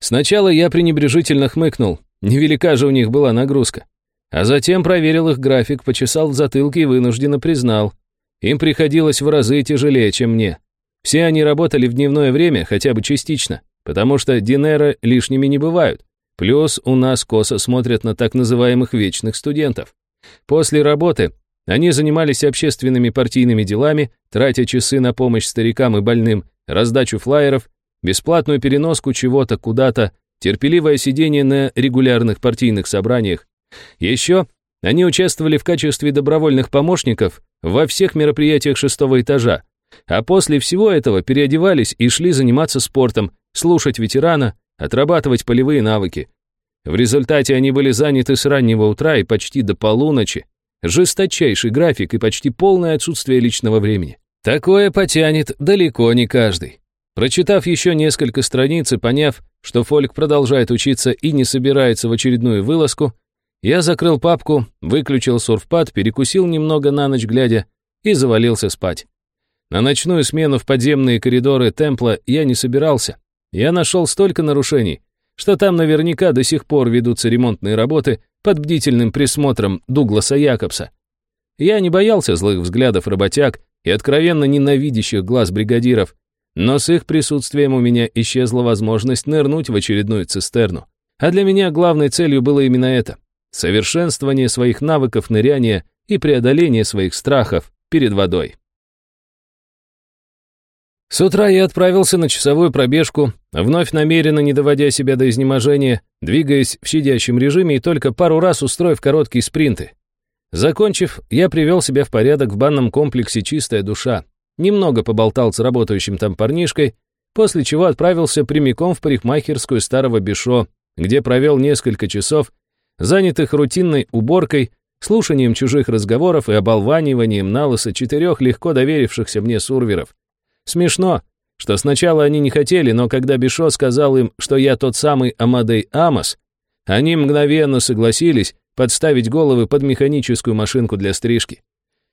Сначала я пренебрежительно хмыкнул, невелика же у них была нагрузка. А затем проверил их график, почесал в затылке и вынужденно признал. Им приходилось в разы тяжелее, чем мне. Все они работали в дневное время, хотя бы частично, потому что Динера лишними не бывают. Плюс у нас косо смотрят на так называемых вечных студентов. После работы они занимались общественными партийными делами, тратя часы на помощь старикам и больным, раздачу флаеров, бесплатную переноску чего-то куда-то, терпеливое сидение на регулярных партийных собраниях. Еще они участвовали в качестве добровольных помощников во всех мероприятиях шестого этажа, а после всего этого переодевались и шли заниматься спортом, слушать ветерана, отрабатывать полевые навыки. В результате они были заняты с раннего утра и почти до полуночи, Жесточайший график и почти полное отсутствие личного времени. Такое потянет далеко не каждый. Прочитав еще несколько страниц и поняв, что Фольк продолжает учиться и не собирается в очередную вылазку, я закрыл папку, выключил сурфпад, перекусил немного на ночь глядя и завалился спать. На ночную смену в подземные коридоры темпла я не собирался. Я нашел столько нарушений, что там наверняка до сих пор ведутся ремонтные работы под бдительным присмотром Дугласа Якобса. Я не боялся злых взглядов работяг и откровенно ненавидящих глаз бригадиров, но с их присутствием у меня исчезла возможность нырнуть в очередную цистерну. А для меня главной целью было именно это — совершенствование своих навыков ныряния и преодоление своих страхов перед водой. С утра я отправился на часовую пробежку, вновь намеренно не доводя себя до изнеможения, двигаясь в щадящем режиме и только пару раз устроив короткие спринты. Закончив, я привел себя в порядок в банном комплексе «Чистая душа», немного поболтал с работающим там парнишкой, после чего отправился прямиком в парикмахерскую старого Бишо, где провел несколько часов, занятых рутинной уборкой, слушанием чужих разговоров и оболваниванием на лысо четырех легко доверившихся мне сурверов. Смешно, что сначала они не хотели, но когда Бишо сказал им, что я тот самый Амадей Амос, они мгновенно согласились подставить головы под механическую машинку для стрижки.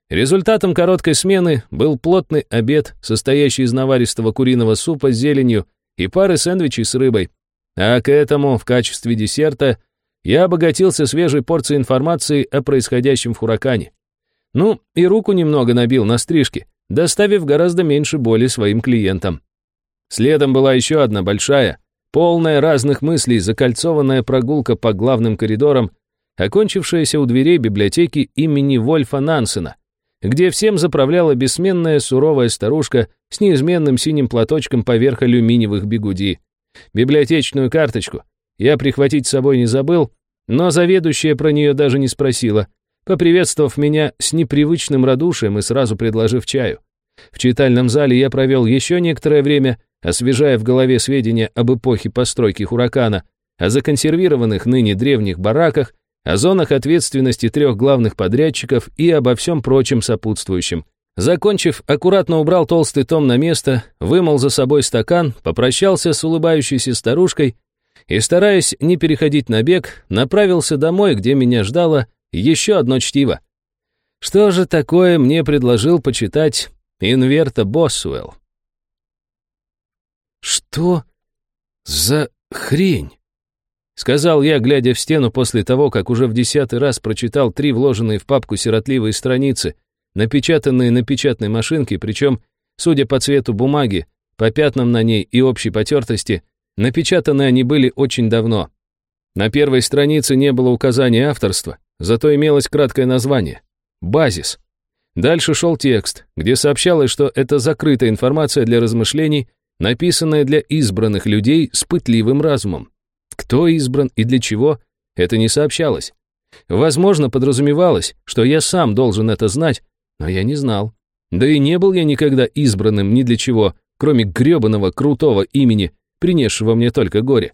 Результатом короткой смены был плотный обед, состоящий из наваристого куриного супа с зеленью и пары сэндвичей с рыбой. А к этому, в качестве десерта, я обогатился свежей порцией информации о происходящем в Хуракане. Ну, и руку немного набил на стрижке, доставив гораздо меньше боли своим клиентам. Следом была еще одна большая, полная разных мыслей, закольцованная прогулка по главным коридорам, окончившаяся у дверей библиотеки имени Вольфа Нансена, где всем заправляла бессменная суровая старушка с неизменным синим платочком поверх алюминиевых бигуди. Библиотечную карточку я прихватить с собой не забыл, но заведующая про нее даже не спросила, поприветствовав меня с непривычным радушием и сразу предложив чаю. В читальном зале я провел еще некоторое время, освежая в голове сведения об эпохе постройки Хуракана, о законсервированных ныне древних бараках, о зонах ответственности трех главных подрядчиков и обо всем прочем сопутствующем. Закончив, аккуратно убрал толстый том на место, вымыл за собой стакан, попрощался с улыбающейся старушкой и, стараясь не переходить на бег, направился домой, где меня ждало еще одно чтиво. Что же такое мне предложил почитать Инверта Босуэлл? «Что за хрень?» Сказал я, глядя в стену после того, как уже в десятый раз прочитал три вложенные в папку сиротливые страницы, напечатанные на печатной машинке, причем, судя по цвету бумаги, по пятнам на ней и общей потертости, напечатаны они были очень давно. На первой странице не было указания авторства, зато имелось краткое название — «Базис». Дальше шел текст, где сообщалось, что это закрытая информация для размышлений, написанная для избранных людей с пытливым разумом. Кто избран и для чего, это не сообщалось. Возможно, подразумевалось, что я сам должен это знать, но я не знал. Да и не был я никогда избранным ни для чего, кроме грёбаного крутого имени, принесшего мне только горе.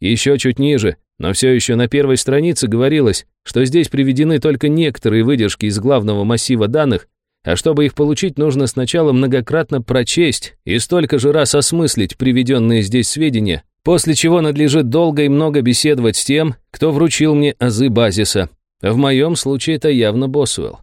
Еще чуть ниже, но все еще на первой странице говорилось, что здесь приведены только некоторые выдержки из главного массива данных, а чтобы их получить, нужно сначала многократно прочесть и столько же раз осмыслить приведенные здесь сведения, После чего надлежит долго и много беседовать с тем, кто вручил мне азы базиса. В моем случае это явно Босуэлл.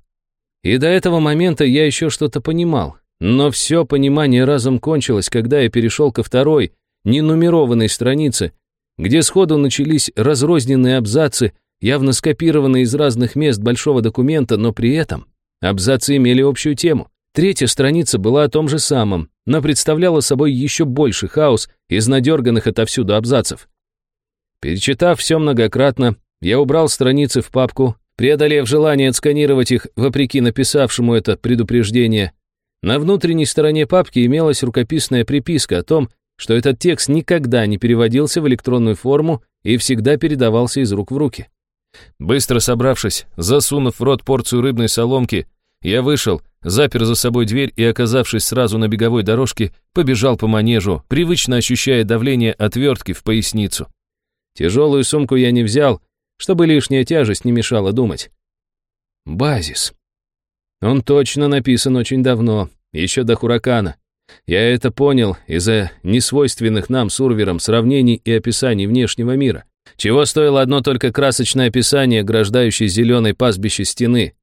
И до этого момента я еще что-то понимал. Но все понимание разом кончилось, когда я перешел ко второй, ненумерованной странице, где сходу начались разрозненные абзацы, явно скопированные из разных мест большого документа, но при этом абзацы имели общую тему. Третья страница была о том же самом, но представляла собой еще больше хаос из надерганных отовсюду абзацев. Перечитав все многократно, я убрал страницы в папку, преодолев желание отсканировать их, вопреки написавшему это предупреждение. На внутренней стороне папки имелась рукописная приписка о том, что этот текст никогда не переводился в электронную форму и всегда передавался из рук в руки. Быстро собравшись, засунув в рот порцию рыбной соломки, я вышел, запер за собой дверь и, оказавшись сразу на беговой дорожке, побежал по манежу, привычно ощущая давление отвертки в поясницу. Тяжелую сумку я не взял, чтобы лишняя тяжесть не мешала думать. Базис. Он точно написан очень давно, еще до Хуракана. Я это понял из-за несвойственных нам сурверам сравнений и описаний внешнего мира. Чего стоило одно только красочное описание ограждающей зеленой пастбище стены,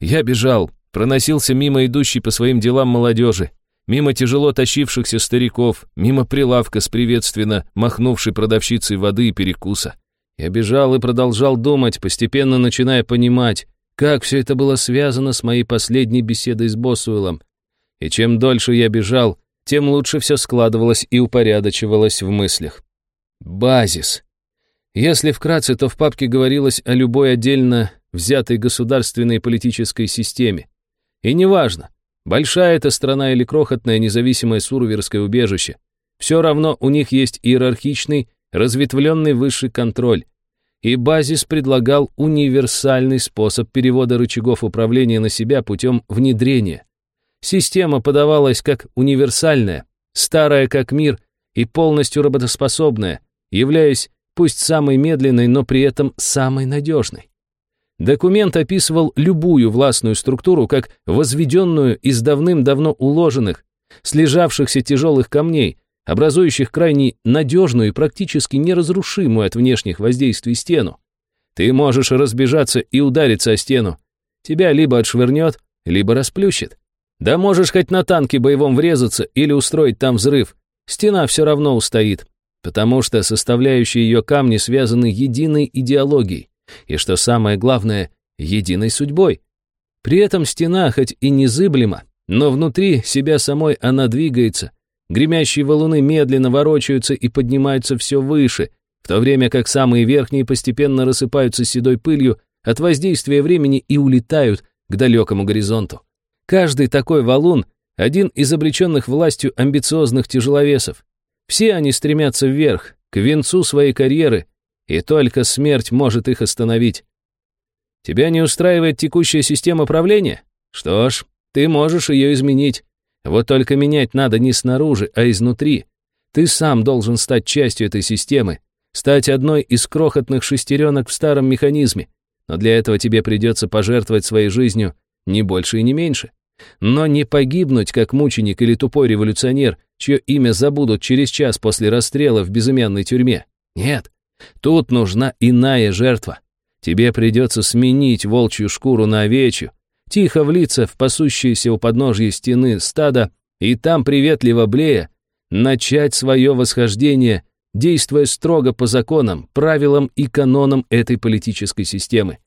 я бежал, проносился мимо идущей по своим делам молодежи, мимо тяжело тащившихся стариков, мимо прилавка с приветственно махнувшей продавщицей воды и перекуса. Я бежал и продолжал думать, постепенно начиная понимать, как все это было связано с моей последней беседой с Босуэлом. И чем дольше я бежал, тем лучше все складывалось и упорядочивалось в мыслях. Базис. Если вкратце, то в папке говорилось о любой отдельно взятой государственной политической системе. И неважно, большая эта страна или крохотное независимое сурверское убежище, все равно у них есть иерархичный, разветвленный высший контроль. И Базис предлагал универсальный способ перевода рычагов управления на себя путем внедрения. Система подавалась как универсальная, старая как мир и полностью работоспособная, являясь пусть самой медленной, но при этом самой надежной. Документ описывал любую властную структуру как возведенную из давным-давно уложенных, слежавшихся тяжелых камней, образующих крайне надежную и практически неразрушимую от внешних воздействий стену. Ты можешь разбежаться и удариться о стену. Тебя либо отшвырнет, либо расплющит. Да можешь хоть на танке боевом врезаться или устроить там взрыв. Стена все равно устоит, потому что составляющие ее камни связаны единой идеологией и, что самое главное, единой судьбой. При этом стена хоть и незыблема, но внутри себя самой она двигается. Гремящие валуны медленно ворочаются и поднимаются все выше, в то время как самые верхние постепенно рассыпаются седой пылью от воздействия времени и улетают к далекому горизонту. Каждый такой валун — один из облеченных властью амбициозных тяжеловесов. Все они стремятся вверх, к венцу своей карьеры, и только смерть может их остановить. Тебя не устраивает текущая система правления? Что ж, ты можешь ее изменить. Вот только менять надо не снаружи, а изнутри. Ты сам должен стать частью этой системы, стать одной из крохотных шестеренок в старом механизме. Но для этого тебе придется пожертвовать своей жизнью не больше и не меньше. Но не погибнуть, как мученик или тупой революционер, чье имя забудут через час после расстрела в безымянной тюрьме. Нет, тут нужна иная жертва. Тебе придется сменить волчью шкуру на овечью, тихо влиться в пасущиеся у подножья стены стада и там, приветливо блея, начать свое восхождение, действуя строго по законам, правилам и канонам этой политической системы.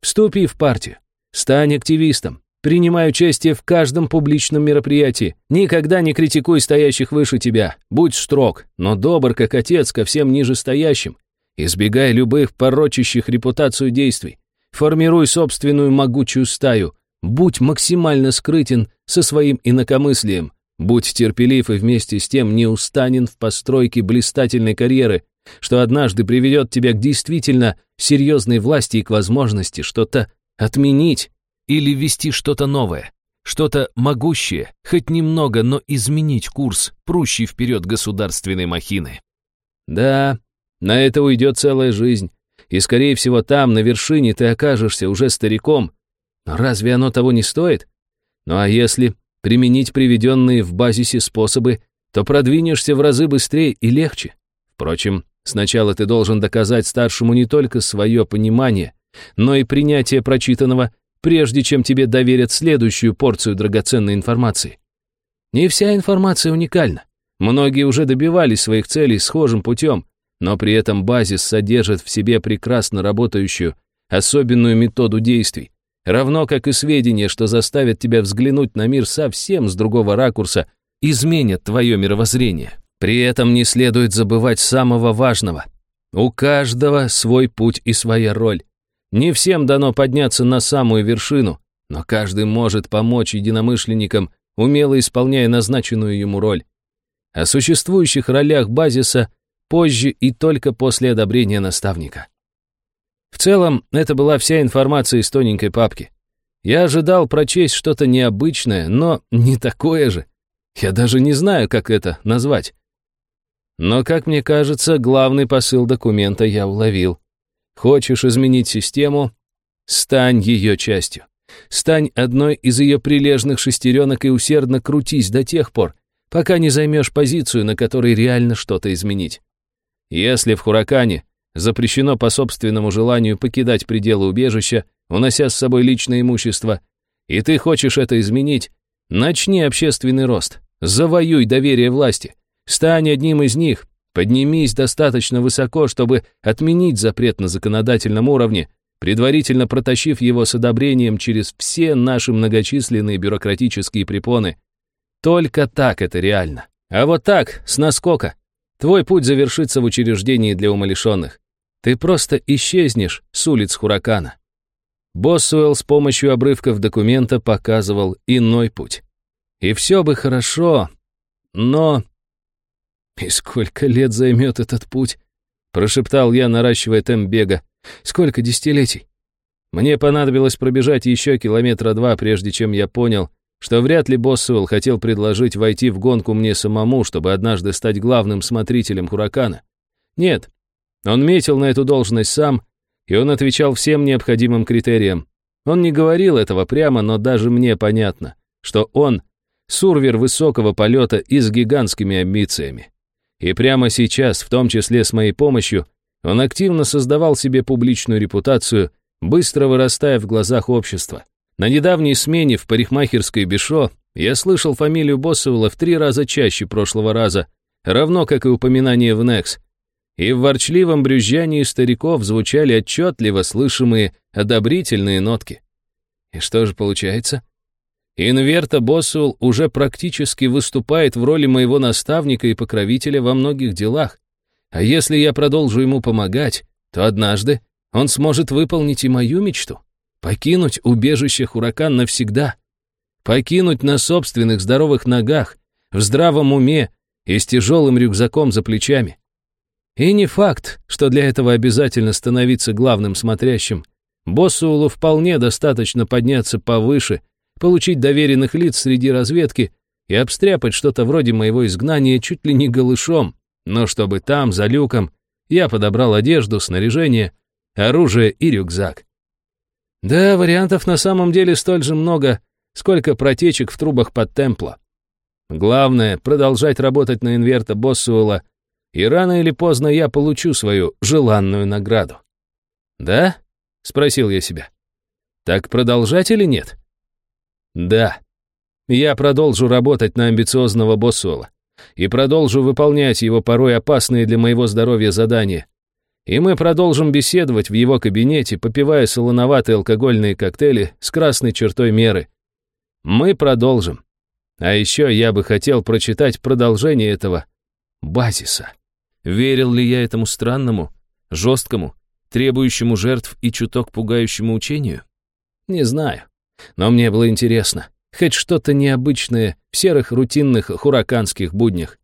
Вступи в партию, стань активистом, принимай участие в каждом публичном мероприятии, никогда не критикуй стоящих выше тебя, будь строг, но добр, как отец, ко всем нижестоящим, избегай любых порочащих репутацию действий, формируй собственную могучую стаю, будь максимально скрытен со своим инакомыслием, будь терпелив и вместе с тем неустанен в постройке блистательной карьеры, что однажды приведет тебя к действительно серьезной власти и к возможности что-то отменить или ввести что-то новое, что-то могущее, хоть немного, но изменить курс, прущий вперед государственной махины. Да, на это уйдет целая жизнь, и, скорее всего, там, на вершине, ты окажешься уже стариком. Но разве оно того не стоит? Ну а если применить приведенные в базисе способы, то продвинешься в разы быстрее и легче. Впрочем, сначала ты должен доказать старшему не только свое понимание, но и принятие прочитанного, прежде чем тебе доверят следующую порцию драгоценной информации. Не вся информация уникальна. Многие уже добивались своих целей схожим путем, но при этом базис содержит в себе прекрасно работающую, особенную методу действий, равно как и сведения, что заставят тебя взглянуть на мир совсем с другого ракурса, изменят твое мировоззрение. При этом не следует забывать самого важного. У каждого свой путь и своя роль. Не всем дано подняться на самую вершину, но каждый может помочь единомышленникам, умело исполняя назначенную ему роль. О существующих ролях базиса позже и только после одобрения наставника. В целом, это была вся информация из тоненькой папки. Я ожидал прочесть что-то необычное, но не такое же. Я даже не знаю, как это назвать. Но, как мне кажется, главный посыл документа я уловил. Хочешь изменить систему? Стань ее частью. Стань одной из ее прилежных шестеренок и усердно крутись до тех пор, пока не займешь позицию, на которой реально что-то изменить. Если в Хуракане запрещено по собственному желанию покидать пределы убежища, унося с собой личное имущество, и ты хочешь это изменить, начни общественный рост, завоюй доверие власти, стань одним из них, поднимись достаточно высоко, чтобы отменить запрет на законодательном уровне, предварительно протащив его с одобрением через все наши многочисленные бюрократические препоны. Только так это реально. А вот так, с наскока, Твой путь завершится в учреждении для умалишенных. Ты просто исчезнешь с улиц Хуракана. Боссуэлл с помощью обрывков документа показывал иной путь. И все бы хорошо, но... «И сколько лет займет этот путь?» Прошептал я, наращивая темп бега. «Сколько десятилетий?» Мне понадобилось пробежать еще километра два, прежде чем я понял, что вряд ли Боссуэлл хотел предложить войти в гонку мне самому, чтобы однажды стать главным смотрителем Хуракана. Нет, он метил на эту должность сам, и он отвечал всем необходимым критериям. Он не говорил этого прямо, но даже мне понятно, что он — сурвер высокого полета и с гигантскими амбициями. И прямо сейчас, в том числе с моей помощью, он активно создавал себе публичную репутацию, быстро вырастая в глазах общества. На недавней смене в парикмахерской Бешо я слышал фамилию Боссуэлла в три раза чаще прошлого раза, равно как и упоминание в Некс. И в ворчливом брюзжании стариков звучали отчетливо слышимые одобрительные нотки. И что же получается? Инверта Боссуэлл уже практически выступает в роли моего наставника и покровителя во многих делах. А если я продолжу ему помогать, то однажды он сможет выполнить и мою мечту Покинуть убежище Хуракан навсегда. Покинуть на собственных здоровых ногах, в здравом уме и с тяжелым рюкзаком за плечами. И не факт, что для этого обязательно становиться главным смотрящим. Боссуулу вполне достаточно подняться повыше, получить доверенных лиц среди разведки и обстряпать что-то вроде моего изгнания чуть ли не голышом, но чтобы там, за люком, я подобрал одежду, снаряжение, оружие и рюкзак. Да, вариантов на самом деле столь же много, сколько протечек в трубах под темпла. Главное — продолжать работать на инверта Боссуэлла, и рано или поздно я получу свою желанную награду. «Да?» — спросил я себя. «Так продолжать или нет?» «Да. Я продолжу работать на амбициозного Боссуэлла и продолжу выполнять его порой опасные для моего здоровья задания. И мы продолжим беседовать в его кабинете, попивая солоноватые алкогольные коктейли с красной чертой меры. Мы продолжим. А еще я бы хотел прочитать продолжение этого базиса. Верил ли я этому странному, жесткому, требующему жертв и чуток пугающему учению? Не знаю. Но мне было интересно. Хоть что-то необычное в серых рутинных хураканских буднях.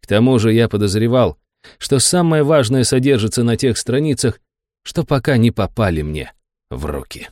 К тому же я подозревал, что самое важное содержится на тех страницах, что пока не попали мне в руки.